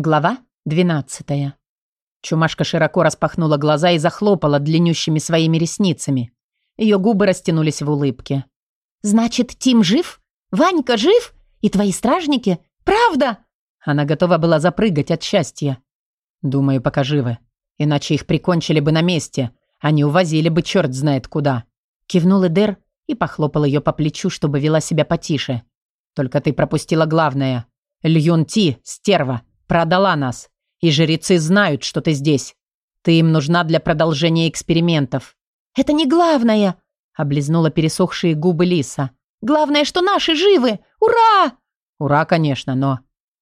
Глава 12. Чумашка широко распахнула глаза и захлопала длиннющими своими ресницами. Ее губы растянулись в улыбке. «Значит, Тим жив? Ванька жив? И твои стражники? Правда?» Она готова была запрыгать от счастья. «Думаю, пока живы. Иначе их прикончили бы на месте. Они увозили бы черт знает куда». Кивнул Эдер и похлопал ее по плечу, чтобы вела себя потише. «Только ты пропустила главное. Льюн Ти, стерва, Продала нас. И жрецы знают, что ты здесь. Ты им нужна для продолжения экспериментов». «Это не главное!» — облизнула пересохшие губы Лиса. «Главное, что наши живы! Ура!» «Ура, конечно, но...»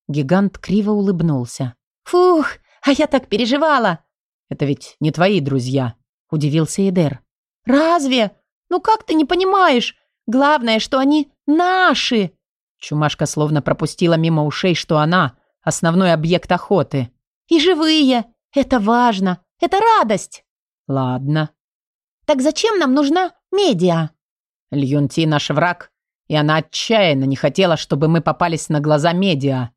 Гигант криво улыбнулся. «Фух, а я так переживала!» «Это ведь не твои друзья», — удивился Эдер. «Разве? Ну как ты не понимаешь? Главное, что они наши!» Чумашка словно пропустила мимо ушей, что она основной объект охоты. И живые. Это важно. Это радость. Ладно. Так зачем нам нужна медиа? Льюнти наш враг, и она отчаянно не хотела, чтобы мы попались на глаза медиа.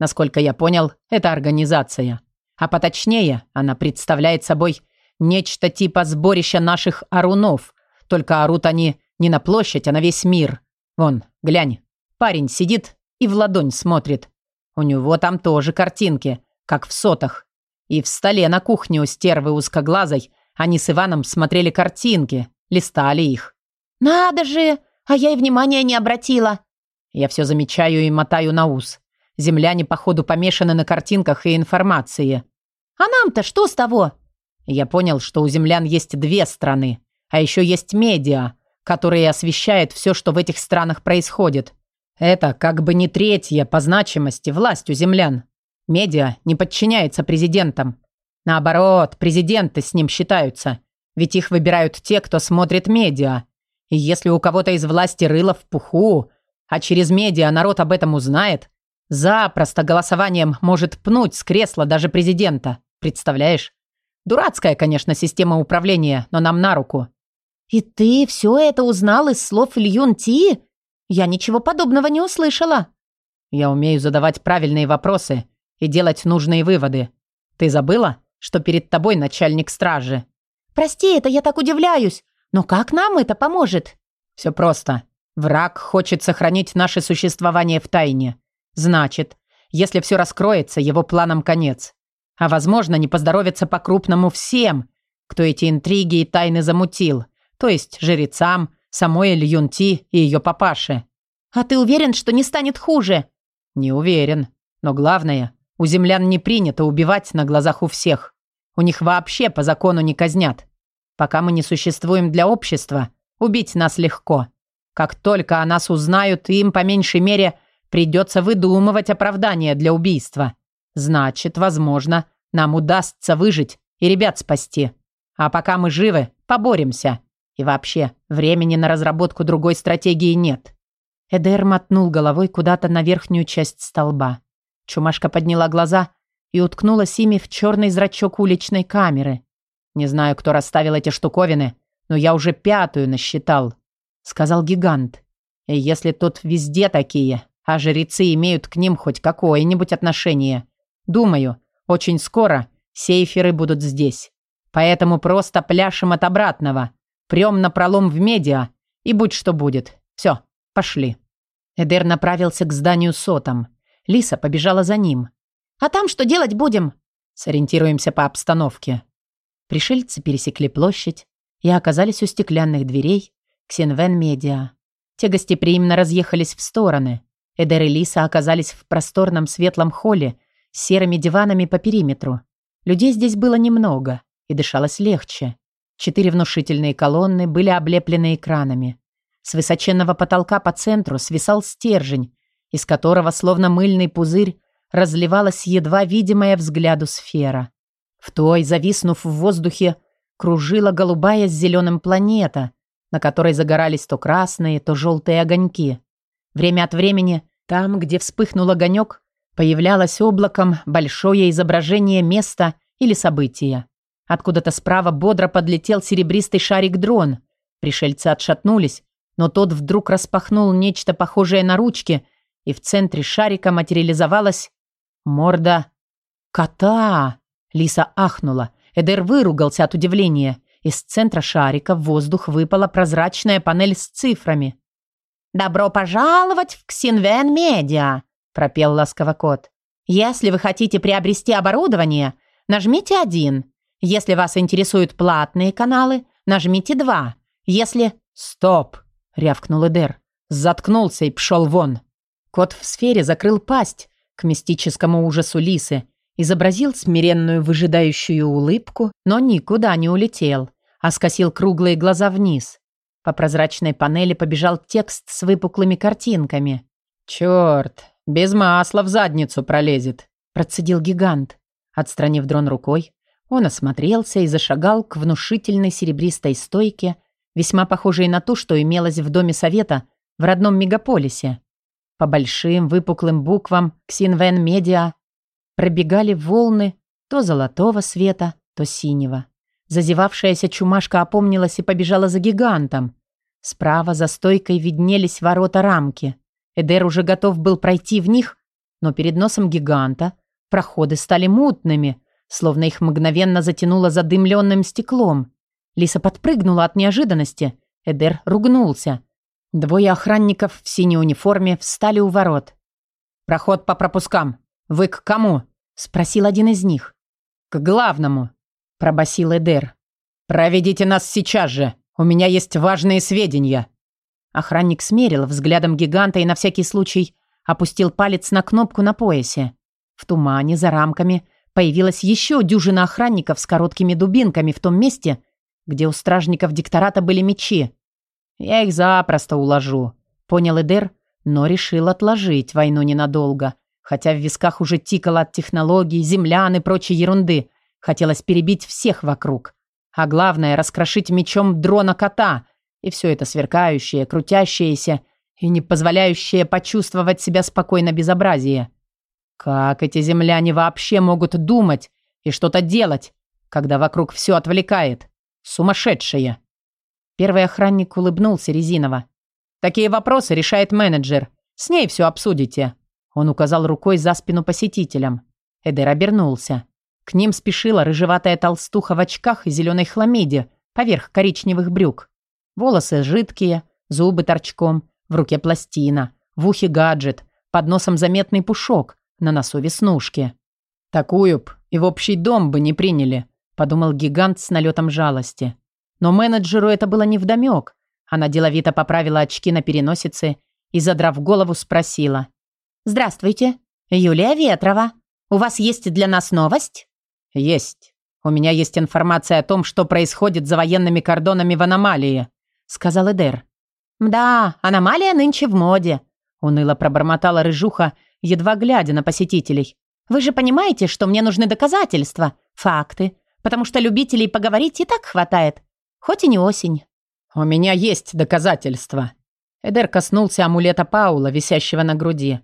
Насколько я понял, это организация. А поточнее, она представляет собой нечто типа сборища наших арунов. Только орут они не на площадь, а на весь мир. Вон, глянь, парень сидит и в ладонь смотрит. У него там тоже картинки, как в сотах. И в столе на кухне у стервы узкоглазой они с Иваном смотрели картинки, листали их. «Надо же! А я и внимания не обратила!» Я все замечаю и мотаю на ус. Земляне, походу, помешаны на картинках и информации. «А нам-то что с того?» Я понял, что у землян есть две страны, а еще есть медиа, которые освещают все, что в этих странах происходит. Это как бы не третья по значимости власть у землян. Медиа не подчиняется президентам. Наоборот, президенты с ним считаются. Ведь их выбирают те, кто смотрит медиа. И если у кого-то из власти рыло в пуху, а через медиа народ об этом узнает, запросто голосованием может пнуть с кресла даже президента. Представляешь? Дурацкая, конечно, система управления, но нам на руку. «И ты все это узнал из слов Льюн Ти?» Я ничего подобного не услышала. Я умею задавать правильные вопросы и делать нужные выводы. Ты забыла, что перед тобой начальник стражи? Прости, это я так удивляюсь. Но как нам это поможет? Все просто. Враг хочет сохранить наше существование в тайне. Значит, если все раскроется, его планам конец. А возможно, не поздоровится по-крупному всем, кто эти интриги и тайны замутил, то есть жрецам, самой Юнти и ее папаше. А ты уверен, что не станет хуже? Не уверен. Но главное, у землян не принято убивать на глазах у всех. У них вообще по закону не казнят. Пока мы не существуем для общества, убить нас легко. Как только о нас узнают, им по меньшей мере придется выдумывать оправдание для убийства. Значит, возможно, нам удастся выжить и ребят спасти. А пока мы живы, поборемся. И вообще, времени на разработку другой стратегии нет. Эдер мотнул головой куда-то на верхнюю часть столба. Чумашка подняла глаза и уткнулась ими в черный зрачок уличной камеры. «Не знаю, кто расставил эти штуковины, но я уже пятую насчитал», — сказал гигант. «И если тут везде такие, а жрецы имеют к ним хоть какое-нибудь отношение, думаю, очень скоро сейферы будут здесь. Поэтому просто пляшем от обратного. Прем на пролом в медиа, и будь что будет. Все, пошли». Эдер направился к зданию сотом. Лиса побежала за ним. «А там что делать будем?» «Сориентируемся по обстановке». Пришельцы пересекли площадь и оказались у стеклянных дверей Ксенвен Медиа. Те гостеприимно разъехались в стороны. Эдер и Лиса оказались в просторном светлом холле с серыми диванами по периметру. Людей здесь было немного, и дышалось легче. Четыре внушительные колонны были облеплены экранами. С высоченного потолка по центру свисал стержень, из которого, словно мыльный пузырь, разливалась едва видимая взгляду сфера. В той, зависнув в воздухе, кружила голубая с зеленым планета, на которой загорались то красные, то желтые огоньки. Время от времени, там, где вспыхнул огонек, появлялось облаком большое изображение места или события. Откуда-то справа бодро подлетел серебристый шарик-дрон. Пришельцы отшатнулись, но тот вдруг распахнул нечто похожее на ручки, и в центре шарика материализовалась морда «Кота!» Лиса ахнула. Эдер выругался от удивления. Из центра шарика в воздух выпала прозрачная панель с цифрами. «Добро пожаловать в Ксинвен Медиа!» – пропел ласково кот. «Если вы хотите приобрести оборудование, нажмите один. Если вас интересуют платные каналы, нажмите два. Если...» «Стоп!» – рявкнул Эдер. Заткнулся и пшел вон. Кот в сфере закрыл пасть к мистическому ужасу лисы, изобразил смиренную выжидающую улыбку, но никуда не улетел, а скосил круглые глаза вниз. По прозрачной панели побежал текст с выпуклыми картинками. «Черт, без масла в задницу пролезет», – процедил гигант. Отстранив дрон рукой, он осмотрелся и зашагал к внушительной серебристой стойке, весьма похожей на ту, что имелась в доме совета в родном мегаполисе. По большим выпуклым буквам «Ксинвен Медиа» пробегали волны то золотого света, то синего. Зазевавшаяся чумашка опомнилась и побежала за гигантом. Справа за стойкой виднелись ворота рамки. Эдер уже готов был пройти в них, но перед носом гиганта проходы стали мутными, словно их мгновенно затянуло задымленным стеклом. Лиса подпрыгнула от неожиданности. Эдер ругнулся. Двое охранников в синей униформе встали у ворот. «Проход по пропускам. Вы к кому?» – спросил один из них. «К главному», – пробасил Эдер. «Проведите нас сейчас же. У меня есть важные сведения». Охранник смерил взглядом гиганта и на всякий случай опустил палец на кнопку на поясе. В тумане за рамками появилась еще дюжина охранников с короткими дубинками в том месте, где у стражников диктората были мечи. «Я их запросто уложу», — понял Эдер, но решил отложить войну ненадолго, хотя в висках уже тикало от технологий, землян и прочей ерунды. Хотелось перебить всех вокруг. А главное, раскрошить мечом дрона кота. И все это сверкающее, крутящееся и не позволяющее почувствовать себя спокойно безобразие. Как эти земляне вообще могут думать и что-то делать, когда вокруг все отвлекает? Сумасшедшие. Первый охранник улыбнулся резиново. «Такие вопросы решает менеджер. С ней все обсудите». Он указал рукой за спину посетителям. Эдер обернулся. К ним спешила рыжеватая толстуха в очках и зеленой хламиде поверх коричневых брюк. Волосы жидкие, зубы торчком, в руке пластина, в ухе гаджет, под носом заметный пушок, на носу веснушки. «Такую б и в общий дом бы не приняли», – подумал гигант с налетом жалости. Но менеджеру это было невдомек. Она деловито поправила очки на переносице и, задрав голову, спросила. «Здравствуйте, Юлия Ветрова. У вас есть для нас новость?» «Есть. У меня есть информация о том, что происходит за военными кордонами в аномалии», сказал Эдер. «Да, аномалия нынче в моде», уныло пробормотала рыжуха, едва глядя на посетителей. «Вы же понимаете, что мне нужны доказательства, факты, потому что любителей поговорить и так хватает. Хоть и не осень. У меня есть доказательства. Эдер коснулся амулета Паула, висящего на груди.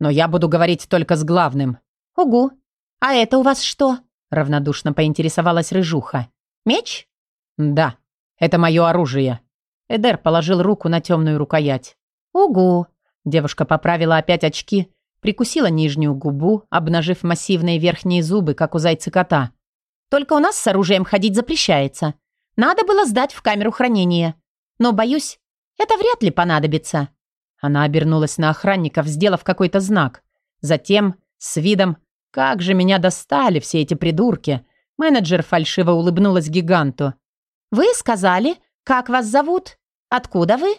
Но я буду говорить только с главным. Угу. А это у вас что? Равнодушно поинтересовалась Рыжуха. Меч? Да. Это мое оружие. Эдер положил руку на темную рукоять. Угу. Девушка поправила опять очки, прикусила нижнюю губу, обнажив массивные верхние зубы, как у зайца-кота. Только у нас с оружием ходить запрещается. Надо было сдать в камеру хранения. Но, боюсь, это вряд ли понадобится». Она обернулась на охранников, сделав какой-то знак. Затем, с видом «Как же меня достали все эти придурки!» Менеджер фальшиво улыбнулась гиганту. «Вы сказали, как вас зовут? Откуда вы?»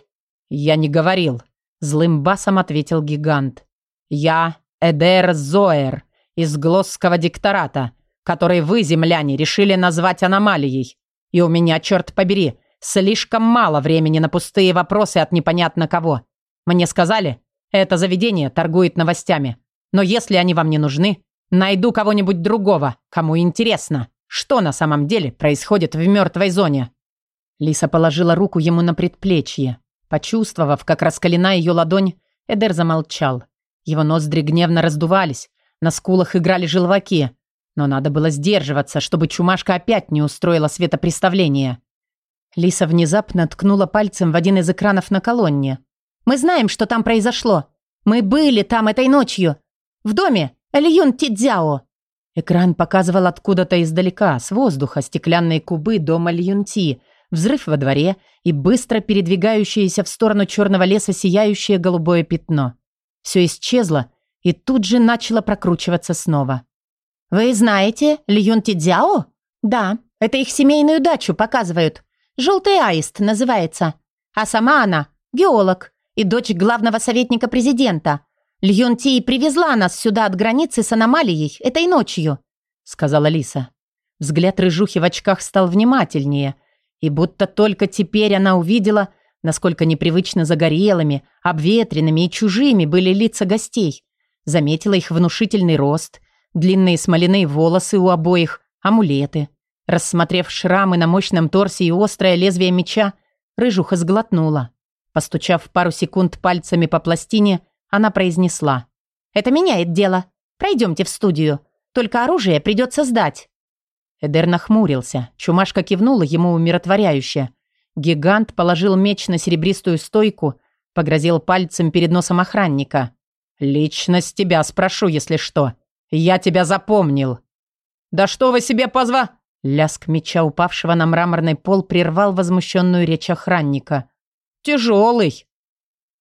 «Я не говорил», — злым басом ответил гигант. «Я Эдер Зоэр из Глосского диктората, который вы, земляне, решили назвать аномалией. И у меня, черт побери, слишком мало времени на пустые вопросы от непонятно кого. Мне сказали, это заведение торгует новостями. Но если они вам не нужны, найду кого-нибудь другого, кому интересно, что на самом деле происходит в мертвой зоне». Лиса положила руку ему на предплечье. Почувствовав, как раскалена ее ладонь, Эдер замолчал. Его ноздри гневно раздувались, на скулах играли желваки. Но надо было сдерживаться, чтобы чумашка опять не устроила светопреставление. Лиса внезапно ткнула пальцем в один из экранов на колонне. «Мы знаем, что там произошло. Мы были там этой ночью. В доме Эльюн Тидзяо». Экран показывал откуда-то издалека, с воздуха, стеклянные кубы дома Льюнти, взрыв во дворе и быстро передвигающееся в сторону черного леса сияющее голубое пятно. Все исчезло и тут же начало прокручиваться снова. «Вы знаете Льюнти Дзяо?» «Да, это их семейную дачу показывают. «Желтый аист» называется. А сама она – геолог и дочь главного советника президента. Льюнти привезла нас сюда от границы с аномалией этой ночью», – сказала Лиса. Взгляд рыжухи в очках стал внимательнее, и будто только теперь она увидела, насколько непривычно загорелыми, обветренными и чужими были лица гостей. Заметила их внушительный рост, длинные смоляные волосы у обоих, амулеты. Рассмотрев шрамы на мощном торсе и острое лезвие меча, рыжуха сглотнула. Постучав пару секунд пальцами по пластине, она произнесла. «Это меняет дело. Пройдемте в студию. Только оружие придется сдать». Эдер нахмурился. Чумашка кивнула ему умиротворяюще. Гигант положил меч на серебристую стойку, погрозил пальцем перед носом охранника. «Лично с тебя спрошу, если что. Я тебя запомнил». «Да что вы себе позва...» Ляск меча, упавшего на мраморный пол, прервал возмущенную речь охранника. «Тяжелый!»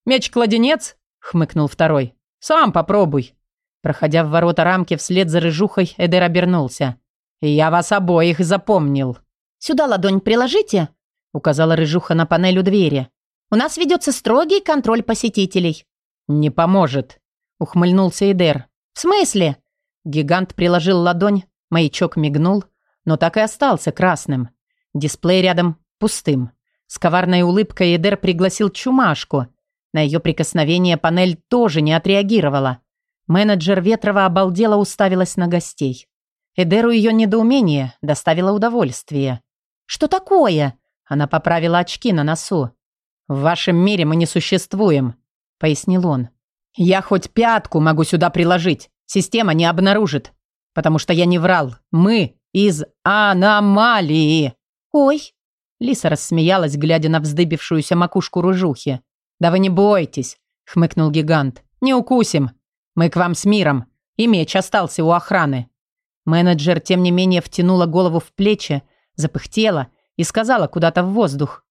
«Меч-кладенец?» — хмыкнул второй. «Сам попробуй». Проходя в ворота рамки вслед за рыжухой, Эдер обернулся. «Я вас обоих запомнил». «Сюда ладонь приложите», — указала рыжуха на панель у двери. «У нас ведется строгий контроль посетителей». «Не поможет», — ухмыльнулся Эдер. «В смысле?» Гигант приложил ладонь, маячок мигнул, но так и остался красным. Дисплей рядом пустым. С коварной улыбкой Эдер пригласил Чумашку. На ее прикосновение панель тоже не отреагировала. Менеджер Ветрова обалдела уставилась на гостей. Эдеру ее недоумение доставило удовольствие. «Что такое?» Она поправила очки на носу. «В вашем мире мы не существуем», — пояснил он. «Я хоть пятку могу сюда приложить. Система не обнаружит. Потому что я не врал. Мы из аномалии». «Ой!» Лиса рассмеялась, глядя на вздыбившуюся макушку ружухи. «Да вы не бойтесь», — хмыкнул гигант. «Не укусим. Мы к вам с миром. И меч остался у охраны». Менеджер, тем не менее, втянула голову в плечи, запыхтела и сказала куда-то в воздух.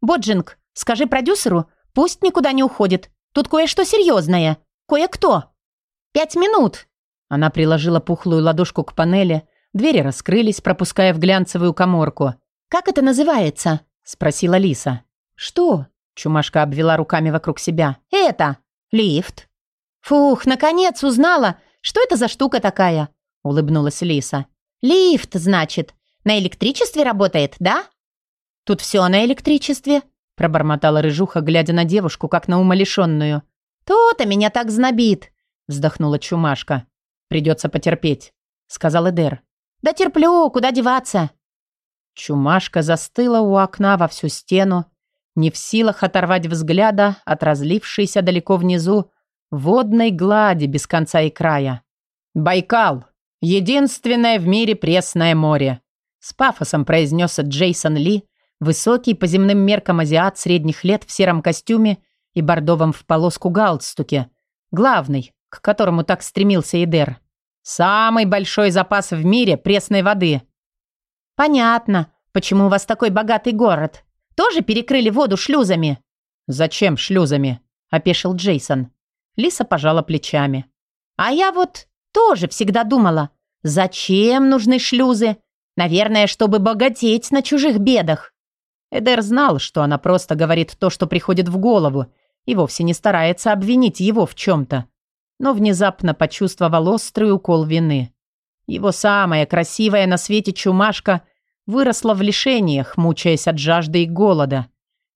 «Боджинг, скажи продюсеру, пусть никуда не уходит. Тут кое-что серьезное. Кое-кто». «Пять минут». Она приложила пухлую ладошку к панели, двери раскрылись, пропуская в глянцевую коморку. «Как это называется?» – спросила Лиса. «Что?» – Чумашка обвела руками вокруг себя. «Это! Лифт!» «Фух, наконец узнала, что это за штука такая!» – улыбнулась Лиса. «Лифт, значит. На электричестве работает, да?» «Тут все на электричестве», – пробормотала Рыжуха, глядя на девушку, как на умалишенную. «То-то меня так знобит», – вздохнула Чумашка. «Придется потерпеть», – сказал Эдер. «Да терплю, куда деваться?» Чумашка застыла у окна во всю стену, не в силах оторвать взгляда от разлившейся далеко внизу водной глади без конца и края. «Байкал! Единственное в мире пресное море!» С пафосом произнес Джейсон Ли, высокий по земным меркам азиат средних лет в сером костюме и бордовом в полоску галстуке, главный, к которому так стремился Идер. «Самый большой запас в мире пресной воды!» «Понятно, почему у вас такой богатый город. Тоже перекрыли воду шлюзами?» «Зачем шлюзами?» – опешил Джейсон. Лиса пожала плечами. «А я вот тоже всегда думала, зачем нужны шлюзы? Наверное, чтобы богатеть на чужих бедах». Эдер знал, что она просто говорит то, что приходит в голову, и вовсе не старается обвинить его в чем-то. Но внезапно почувствовал острый укол вины. Его самая красивая на свете чумашка выросла в лишениях, мучаясь от жажды и голода.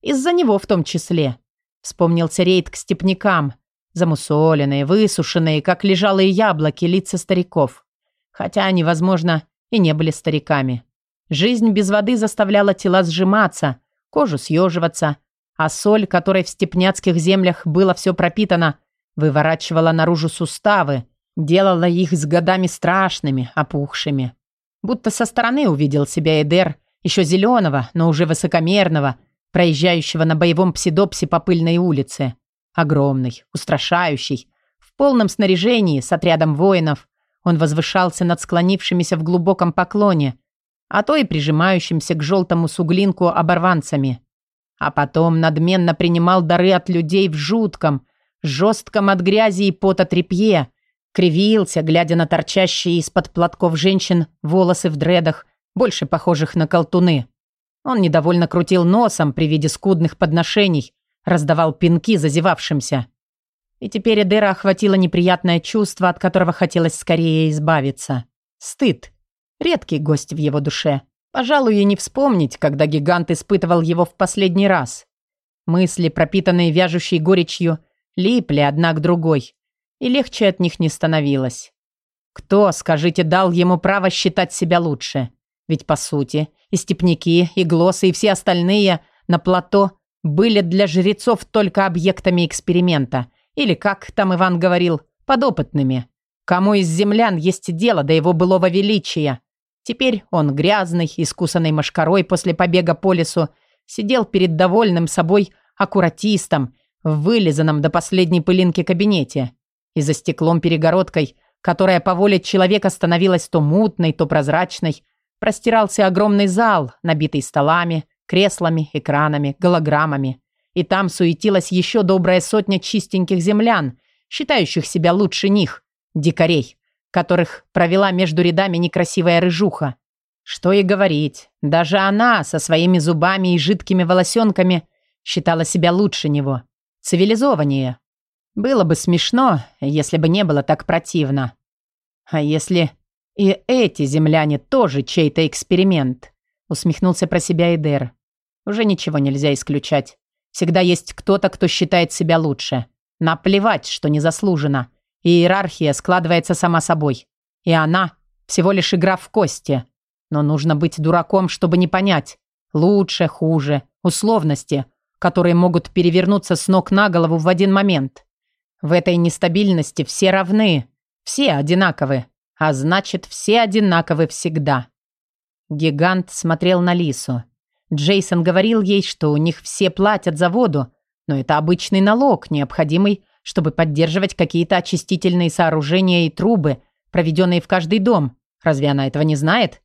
Из-за него в том числе. Вспомнился рейд к степнякам. Замусоленные, высушенные, как лежалые яблоки, лица стариков. Хотя они, возможно, и не были стариками. Жизнь без воды заставляла тела сжиматься, кожу съеживаться, а соль, которой в степняцких землях было все пропитано, выворачивала наружу суставы, делала их с годами страшными, опухшими. Будто со стороны увидел себя Эдер, еще зеленого, но уже высокомерного, проезжающего на боевом псидопсе по пыльной улице. Огромный, устрашающий, в полном снаряжении, с отрядом воинов. Он возвышался над склонившимися в глубоком поклоне, а то и прижимающимся к желтому суглинку оборванцами. А потом надменно принимал дары от людей в жутком, жестком от грязи и пота тряпье, кривился, глядя на торчащие из-под платков женщин волосы в дредах, больше похожих на колтуны. Он недовольно крутил носом при виде скудных подношений, раздавал пинки зазевавшимся. И теперь Эдера охватило неприятное чувство, от которого хотелось скорее избавиться. Стыд. Редкий гость в его душе. Пожалуй, и не вспомнить, когда гигант испытывал его в последний раз. Мысли, пропитанные вяжущей горечью, липли одна к другой, и легче от них не становилось. Кто, скажите, дал ему право считать себя лучше? Ведь, по сути, и степняки, и глосы, и все остальные на плато были для жрецов только объектами эксперимента, или, как там Иван говорил, подопытными. Кому из землян есть дело до его былого величия? Теперь он, грязный, искусанный мошкарой после побега по лесу, сидел перед довольным собой аккуратистом в вылизанном до последней пылинки кабинете. И за стеклом-перегородкой, которая по воле человека становилась то мутной, то прозрачной, простирался огромный зал, набитый столами, креслами, экранами, голограммами. И там суетилась еще добрая сотня чистеньких землян, считающих себя лучше них, дикарей, которых провела между рядами некрасивая рыжуха. Что и говорить, даже она со своими зубами и жидкими волосенками считала себя лучше него, цивилизованнее. Было бы смешно, если бы не было так противно. А если и эти земляне тоже чей-то эксперимент? Усмехнулся про себя Эдер. Уже ничего нельзя исключать. Всегда есть кто-то, кто считает себя лучше. Наплевать, что незаслуженно. И иерархия складывается сама собой. И она всего лишь игра в кости. Но нужно быть дураком, чтобы не понять. Лучше, хуже, условности, которые могут перевернуться с ног на голову в один момент. В этой нестабильности все равны, все одинаковы, а значит, все одинаковы всегда. Гигант смотрел на Лису. Джейсон говорил ей, что у них все платят за воду, но это обычный налог, необходимый, чтобы поддерживать какие-то очистительные сооружения и трубы, проведенные в каждый дом. Разве она этого не знает?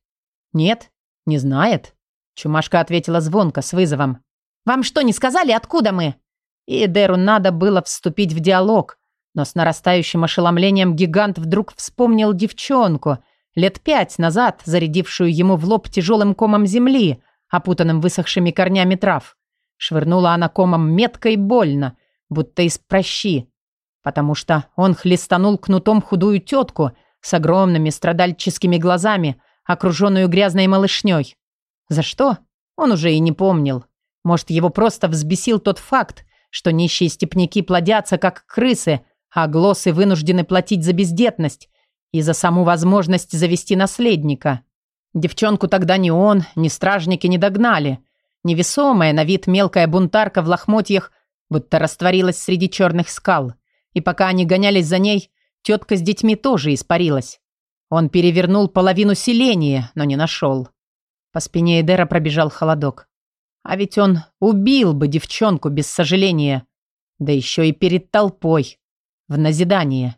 Нет, не знает. Чумашка ответила звонко, с вызовом. «Вам что, не сказали, откуда мы?» И Деру надо было вступить в диалог, но с нарастающим ошеломлением гигант вдруг вспомнил девчонку, лет пять назад зарядившую ему в лоб тяжелым комом земли, опутанным высохшими корнями трав. Швырнула она комом метко и больно, будто из прощи, потому что он хлестанул кнутом худую тетку с огромными страдальческими глазами, окруженную грязной малышней. За что? Он уже и не помнил. Может, его просто взбесил тот факт, что нищие степняки плодятся, как крысы, а глоссы вынуждены платить за бездетность и за саму возможность завести наследника. Девчонку тогда ни он, ни стражники не догнали. Невесомая на вид мелкая бунтарка в лохмотьях будто растворилась среди черных скал. И пока они гонялись за ней, тетка с детьми тоже испарилась. Он перевернул половину селения, но не нашел. По спине Эдера пробежал холодок. А ведь он убил бы девчонку без сожаления. Да еще и перед толпой. В назидание.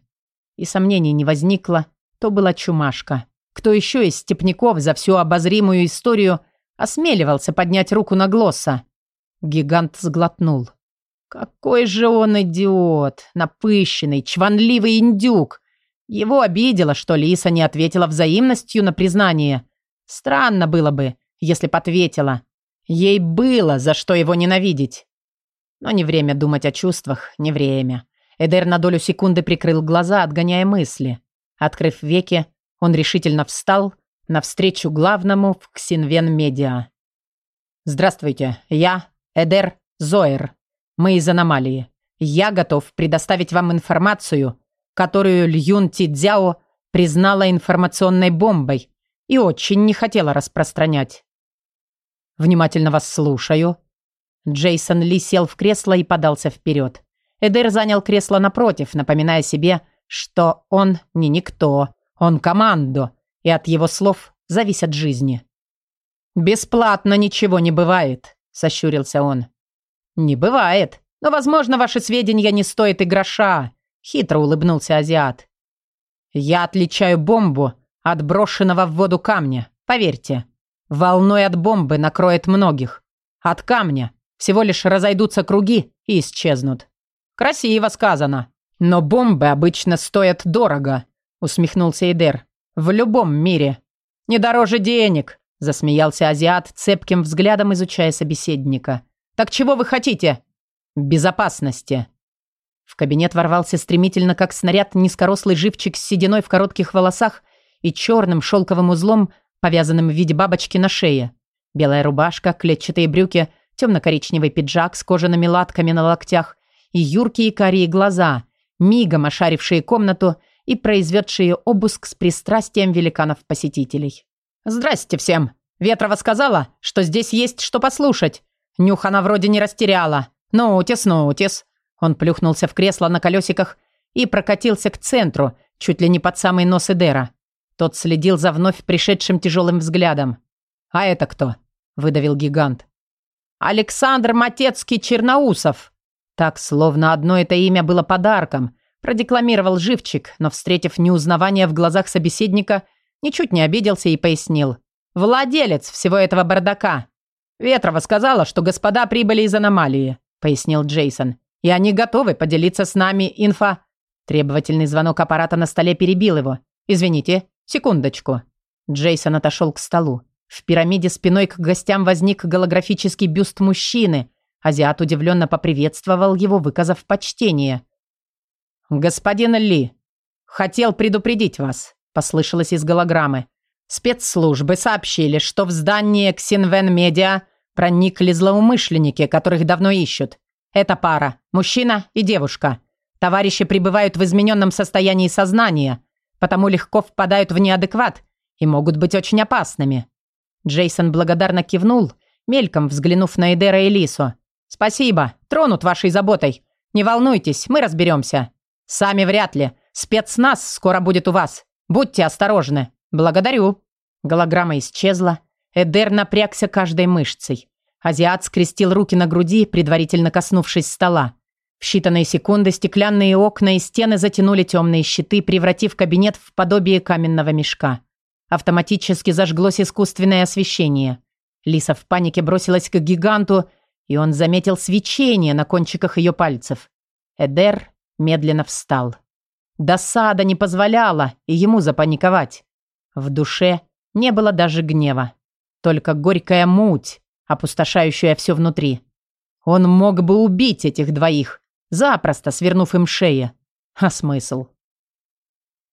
И сомнений не возникло, то была чумашка. Кто еще из степняков за всю обозримую историю осмеливался поднять руку на Глосса? Гигант сглотнул. Какой же он идиот, напыщенный, чванливый индюк. Его обидело, что Лиса не ответила взаимностью на признание. Странно было бы, если б ответила. Ей было за что его ненавидеть. Но не время думать о чувствах, не время. Эдер на долю секунды прикрыл глаза, отгоняя мысли. Открыв веки, он решительно встал навстречу главному в Ксинвен Медиа. «Здравствуйте, я Эдер Зоер. Мы из аномалии. Я готов предоставить вам информацию, которую Льюн Тидзяо признала информационной бомбой и очень не хотела распространять. Внимательно вас слушаю». Джейсон Ли сел в кресло и подался вперед. Эдер занял кресло напротив, напоминая себе, что он не никто, он командо, и от его слов зависят жизни. «Бесплатно ничего не бывает», — сощурился он. «Не бывает, но, возможно, ваши сведения не стоят и гроша», — хитро улыбнулся азиат. Я отличаю бомбу от брошенного в воду камня, поверьте. Волной от бомбы накроет многих. От камня всего лишь разойдутся круги и исчезнут. Красиво сказано. Но бомбы обычно стоят дорого, усмехнулся Эдер. В любом мире. Не дороже денег, засмеялся азиат, цепким взглядом изучая собеседника. Так чего вы хотите? Безопасности. В кабинет ворвался стремительно, как снаряд, низкорослый живчик с сединой в коротких волосах и черным шелковым узлом, повязанным в виде бабочки на шее. Белая рубашка, клетчатые брюки, темно-коричневый пиджак с кожаными латками на локтях и юркие карие глаза, мигом ошарившие комнату и произведшие обыск с пристрастием великанов-посетителей. «Здрасте всем! Ветрова сказала, что здесь есть что послушать. Нюх она вроде не растеряла. Нутис, нутис!» Он плюхнулся в кресло на колесиках и прокатился к центру, чуть ли не под самый нос Эдера. Тот следил за вновь пришедшим тяжелым взглядом. «А это кто?» – выдавил гигант. «Александр Матецкий Черноусов!» Так, словно одно это имя было подарком, продекламировал живчик, но, встретив неузнавание в глазах собеседника, ничуть не обиделся и пояснил. «Владелец всего этого бардака!» «Ветрова сказала, что господа прибыли из аномалии», — пояснил Джейсон. «И они готовы поделиться с нами инфо...» Требовательный звонок аппарата на столе перебил его. «Извините, секундочку». Джейсон отошел к столу. В пирамиде спиной к гостям возник голографический бюст мужчины. Азиат удивленно поприветствовал его, выказав почтение. «Господин Ли, хотел предупредить вас», — послышалось из голограммы. «Спецслужбы сообщили, что в здание Ксинвен Медиа проникли злоумышленники, которых давно ищут. Это пара, мужчина и девушка. Товарищи пребывают в измененном состоянии сознания, потому легко впадают в неадекват и могут быть очень опасными». Джейсон благодарно кивнул, мельком взглянув на Эдера и Лису. «Спасибо, тронут вашей заботой. Не волнуйтесь, мы разберемся». «Сами вряд ли. Спецназ скоро будет у вас. Будьте осторожны. Благодарю». Голограмма исчезла. Эдер напрягся каждой мышцей. Азиат скрестил руки на груди, предварительно коснувшись стола. В считанные секунды стеклянные окна и стены затянули темные щиты, превратив кабинет в подобие каменного мешка. Автоматически зажглось искусственное освещение. Лиса в панике бросилась к гиганту, и он заметил свечение на кончиках ее пальцев. Эдер медленно встал. Досада не позволяла ему запаниковать. В душе не было даже гнева. Только горькая муть, опустошающая все внутри. Он мог бы убить этих двоих, запросто свернув им шеи. А смысл?